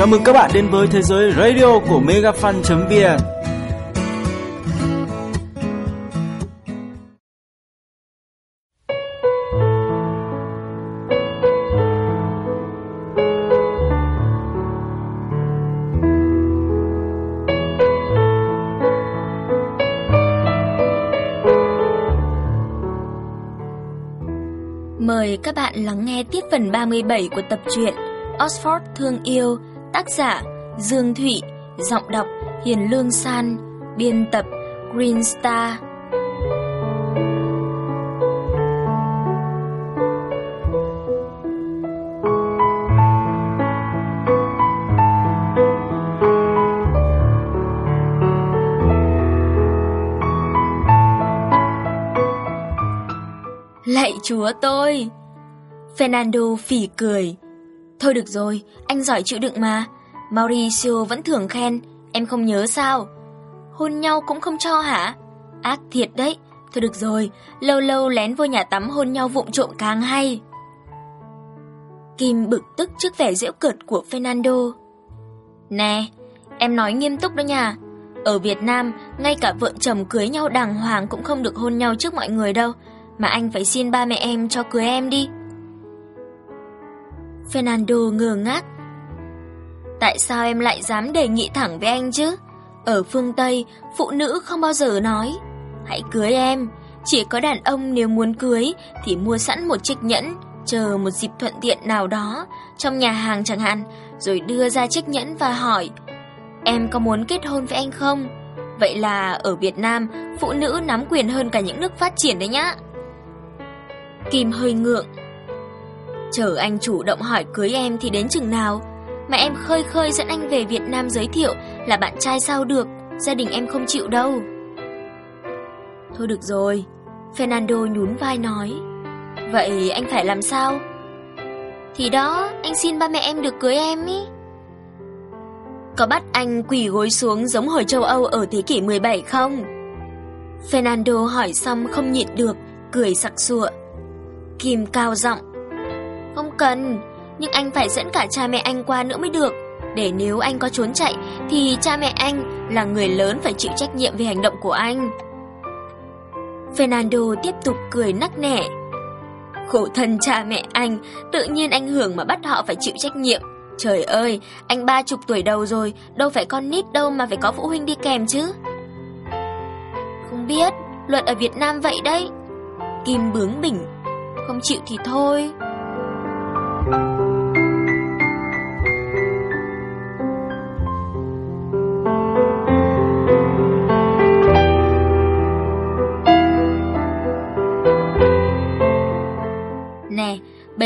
Chào mừng các bạn đến với thế giới radio của megafan.vn Mời các bạn lắng nghe tiếp phần 37 của tập truyện Oxford Thương Yêu, tác giả Dương Thụy, giọng đọc Hiền Lương San, biên tập Green Star. Lạy chúa tôi! Fernando phỉ cười. Thôi được rồi, anh giỏi chịu đựng mà. Mauricio vẫn thường khen, em không nhớ sao? Hôn nhau cũng không cho hả? Ác thiệt đấy. Thôi được rồi, lâu lâu lén vô nhà tắm hôn nhau vụng trộm càng hay. Kim bực tức trước vẻ giễu cợt của Fernando. Nè, em nói nghiêm túc đó nha. Ở Việt Nam, ngay cả vợ chồng cưới nhau đàng hoàng cũng không được hôn nhau trước mọi người đâu, mà anh phải xin ba mẹ em cho cưới em đi. Fernando ngơ ngác. Tại sao em lại dám đề nghị thẳng với anh chứ? Ở phương Tây, phụ nữ không bao giờ nói Hãy cưới em Chỉ có đàn ông nếu muốn cưới Thì mua sẵn một chiếc nhẫn Chờ một dịp thuận tiện nào đó Trong nhà hàng chẳng hạn Rồi đưa ra chiếc nhẫn và hỏi Em có muốn kết hôn với anh không? Vậy là ở Việt Nam Phụ nữ nắm quyền hơn cả những nước phát triển đấy nhá Kim hơi ngượng Chờ anh chủ động hỏi cưới em thì đến chừng nào? Mà em khơi khơi dẫn anh về Việt Nam giới thiệu Là bạn trai sao được? Gia đình em không chịu đâu. Thôi được rồi, Fernando nhún vai nói. Vậy anh phải làm sao? Thì đó, Anh xin ba mẹ em được cưới em ý. Có bắt anh quỳ gối xuống Giống hồi châu Âu ở thế kỷ 17 không? Fernando hỏi xong không nhịn được, Cười sặc sụa. Kim cao giọng. Không cần Nhưng anh phải dẫn cả cha mẹ anh qua nữa mới được. Để nếu anh có trốn chạy Thì cha mẹ anh là người lớn phải chịu trách nhiệm về hành động của anh. Fernando tiếp tục cười nắc nẻ. Khổ thân cha mẹ anh Tự nhiên anh hưởng mà bắt họ phải chịu trách nhiệm. Trời ơi, anh ba chục tuổi đầu rồi Đâu phải con nít đâu mà phải có phụ huynh đi kèm chứ. Không biết, luật ở Việt Nam vậy đấy. Kim bướng bỉnh. Không chịu thì thôi.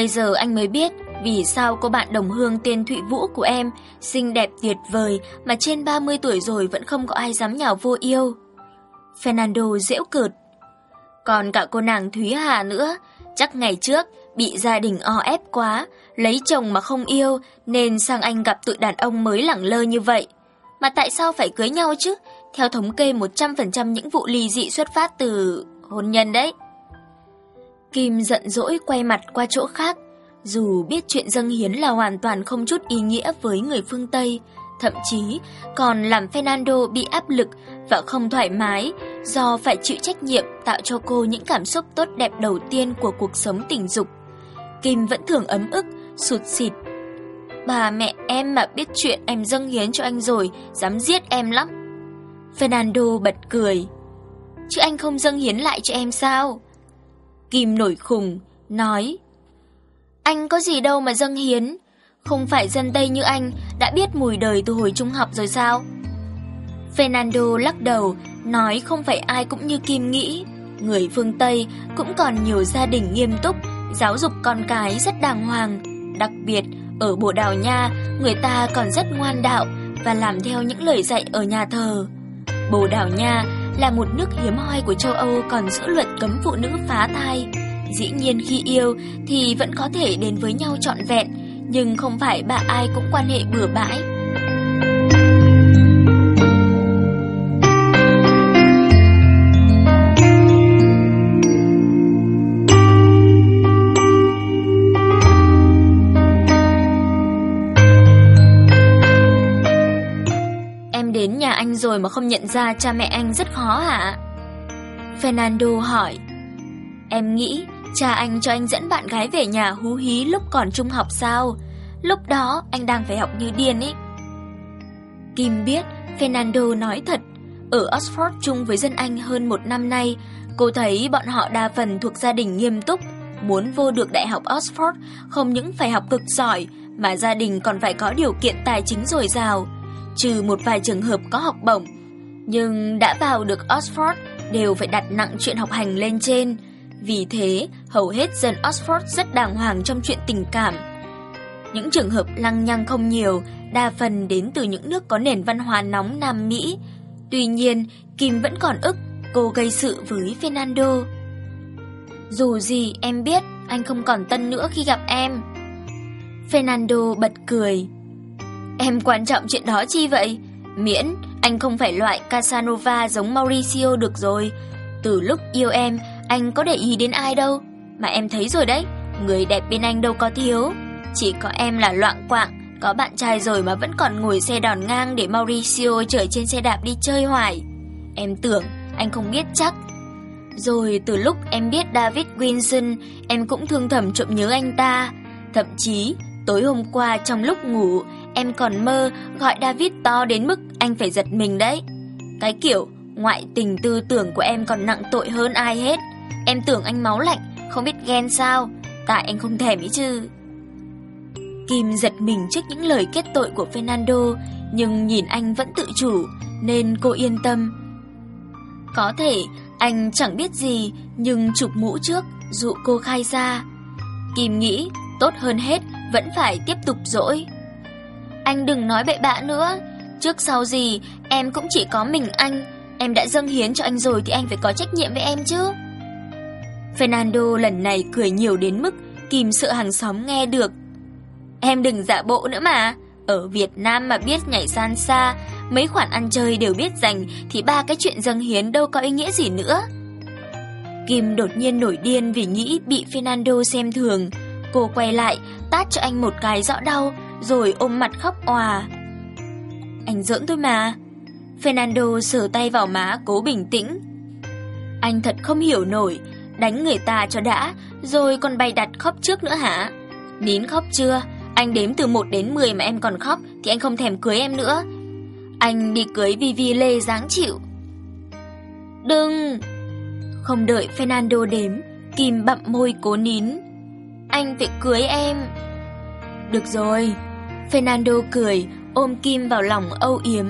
Bây giờ anh mới biết vì sao cô bạn đồng hương tên Thụy Vũ của em xinh đẹp tuyệt vời mà trên 30 tuổi rồi vẫn không có ai dám nhào vô yêu. Fernando dễu cợt. Còn cả cô nàng Thúy Hà nữa, chắc ngày trước bị gia đình o ép quá, lấy chồng mà không yêu nên sang anh gặp tụi đàn ông mới lẳng lơ như vậy. Mà tại sao phải cưới nhau chứ? Theo thống kê 100% những vụ ly dị xuất phát từ hôn nhân đấy. Kim giận dỗi quay mặt qua chỗ khác, dù biết chuyện dâng hiến là hoàn toàn không chút ý nghĩa với người phương Tây, thậm chí còn làm Fernando bị áp lực và không thoải mái do phải chịu trách nhiệm tạo cho cô những cảm xúc tốt đẹp đầu tiên của cuộc sống tình dục. Kim vẫn thường ấm ức, sụt xịt. Bà mẹ em mà biết chuyện em dâng hiến cho anh rồi, dám giết em lắm. Fernando bật cười. Chứ anh không dâng hiến lại cho em sao? Kim nổi khùng, nói Anh có gì đâu mà dâng hiến. Không phải dân Tây như anh Đã biết mùi đời từ hồi trung học rồi sao? Fernando lắc đầu Nói không phải ai cũng như Kim nghĩ. Người phương Tây cũng còn nhiều gia đình nghiêm túc Giáo dục con cái rất đàng hoàng. Đặc biệt ở Bồ Đào Nha Người ta còn rất ngoan đạo Và làm theo những lời dạy ở nhà thờ. Bồ Đào Nha là một nước hiếm hoi của châu Âu còn giữ luật cấm phụ nữ phá thai. Dĩ nhiên khi yêu thì vẫn có thể đến với nhau trọn vẹn, nhưng không phải bà ai cũng quan hệ bừa bãi. Em đến nhà anh rồi mà không nhận ra cha mẹ anh rất khó hả? Fernando hỏi. Em nghĩ cha anh cho anh dẫn bạn gái về nhà hú hí lúc còn trung học sao? Lúc đó anh đang phải học như điên ấy. Kim biết Fernando nói thật. Ở Oxford chung với dân Anh hơn một năm nay, cô thấy bọn họ đa phần thuộc gia đình nghiêm túc. Muốn vô được Đại học Oxford không những phải học cực giỏi, mà gia đình còn phải có điều kiện tài chính dồi dào. Trừ một vài trường hợp có học bổng. Nhưng đã vào được Oxford đều phải đặt nặng chuyện học hành lên trên. Vì thế, hầu hết dân Oxford rất đàng hoàng trong chuyện tình cảm. Những trường hợp lăng nhăng không nhiều, đa phần đến từ những nước có nền văn hóa nóng Nam Mỹ. Tuy nhiên, Kim vẫn còn ức cô gây sự với Fernando. Dù gì em biết anh không còn tân nữa khi gặp em. Fernando bật cười. Em quan trọng chuyện đó chi vậy? Miễn anh không phải loại Casanova giống Mauricio được rồi. Từ lúc yêu em, anh có để ý đến ai đâu. Mà em thấy rồi đấy, người đẹp bên anh đâu có thiếu. Chỉ có em là loạn quạng, có bạn trai rồi mà vẫn còn ngồi xe đòn ngang để Mauricio chở trên xe đạp đi chơi hoài. Em tưởng anh không biết chắc. Rồi từ lúc em biết David Wilson, em cũng thương thầm trộm nhớ anh ta. Thậm chí, tối hôm qua trong lúc ngủ, em còn mơ gọi David to đến mức anh phải giật mình đấy. Cái kiểu ngoại tình tư tưởng của em còn nặng tội hơn ai hết. Em tưởng anh máu lạnh, không biết ghen sao, tại anh không thèm ý chứ. Kim giật mình trước những lời kết tội của Fernando, nhưng nhìn anh vẫn tự chủ, nên cô yên tâm. Có thể anh chẳng biết gì, nhưng chụp mũ trước, dụ cô khai ra. Kim nghĩ, tốt hơn hết, vẫn phải tiếp tục dỗi. Anh đừng nói bậy bạ nữa, trước sau gì, em cũng chỉ có mình anh. Em đã dâng hiến cho anh rồi thì anh phải có trách nhiệm với em chứ. Fernando lần này cười nhiều đến mức Kim sợ hàng xóm nghe được Em đừng giả bộ nữa mà. Ở Việt Nam mà biết nhảy san xa, mấy khoản ăn chơi đều biết dành thì ba cái chuyện dâng hiến đâu có ý nghĩa gì nữa. Kim đột nhiên nổi điên vì nghĩ bị Fernando xem thường. Cô quay lại, tát cho anh một cái rõ đau, rồi ôm mặt khóc òa. Anh giỡn thôi mà. Fernando sờ tay vào má cố bình tĩnh. Anh thật không hiểu nổi, đánh người ta cho đã, rồi còn bày đặt khóc trước nữa hả? Nín khóc chưa? Anh đếm từ 1 đến 10 mà em còn khóc thì anh không thèm cưới em nữa. Anh đi cưới Vivi Lê dáng chịu. Đừng! Không đợi Fernando đếm, Kim bậm môi cố nín. Anh phải cưới em. Được rồi. Fernando cười, ôm Kim vào lòng âu yếm.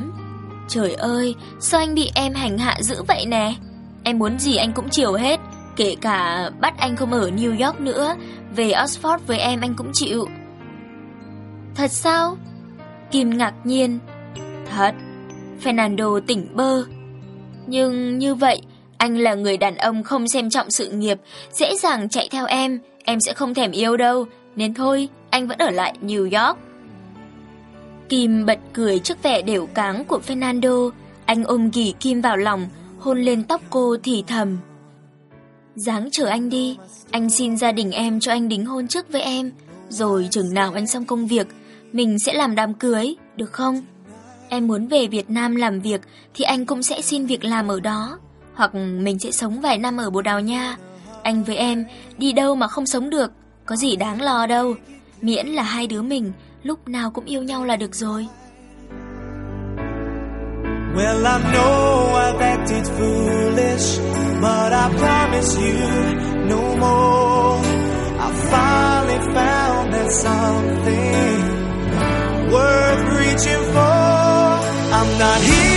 Trời ơi, sao anh bị em hành hạ dữ vậy nè? Em muốn gì anh cũng chiều hết, kể cả bắt anh không ở New York nữa, về Oxford với em anh cũng chịu. Thật sao? Kim ngạc nhiên. Thật. Fernando tỉnh bơ. Nhưng như vậy, anh là người đàn ông không xem trọng sự nghiệp, dễ dàng chạy theo em, em sẽ không thèm yêu đâu, nên thôi, anh vẫn ở lại New York. Kim bật cười trước vẻ đều cáng của Fernando, anh ôm gỉ Kim vào lòng, hôn lên tóc cô thì thầm. Dáng chờ anh đi, anh xin gia đình em cho anh đính hôn trước với em, rồi chừng nào anh xong công việc, mình sẽ làm đám cưới, được không? Em muốn về Việt Nam làm việc thì anh cũng sẽ xin việc làm ở đó. Hoặc mình sẽ sống vài năm ở Bồ Đào Nha. Anh với em đi đâu mà không sống được, có gì đáng lo đâu. Miễn là hai đứa mình lúc nào cũng yêu nhau là được rồi. Well, I know I've acted foolish, but I promise you no more. I finally found that something worth reaching for. I'm not here.